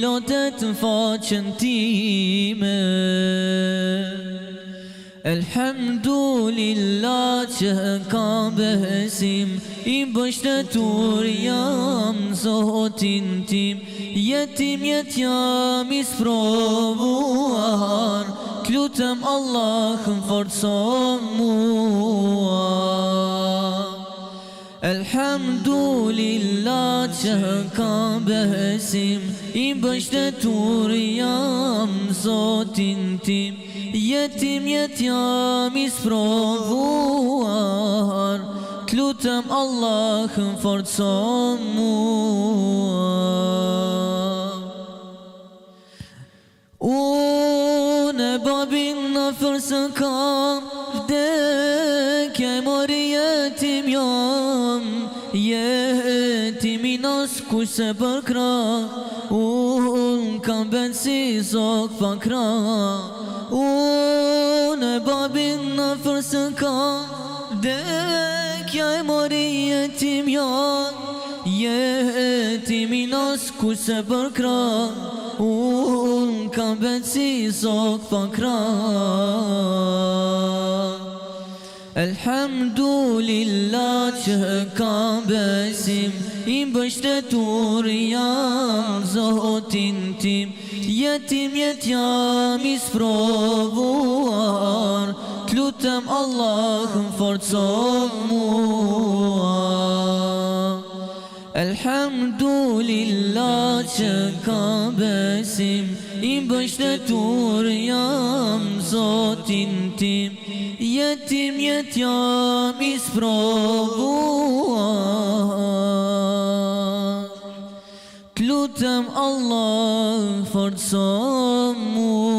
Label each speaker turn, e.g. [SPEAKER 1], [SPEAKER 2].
[SPEAKER 1] lotet në faqën time Elhamdulillah që ka besim I bështetur jam zotin tim Jetim jet jam isprovuar Klutëm Allah më forëson muar Elhamdulillah që ka besim I bështetur jam zotin tim Jetim jetjam i sprovuar Klutëm Allah më forëson mua Unë e babin në fërë së kam Vdekje mori jetim janë kam Jeti minas ku se përkra Unë kam bënë si zokë përkra Unë e babin në fërse kam Dekja e mori jeti mjën Jeti minas ku se përkra Unë kam bënë si zokë përkra Elhamdulillah që ka besim I bështetur jam zotin tim Jetim jet jam isprovuar Tlutem Allah më forco mua Elhamdulillah që ka besim I bështetur jam zotin tim Jëtim jëtë jam ispravuar Të lutëm Allah forësa mua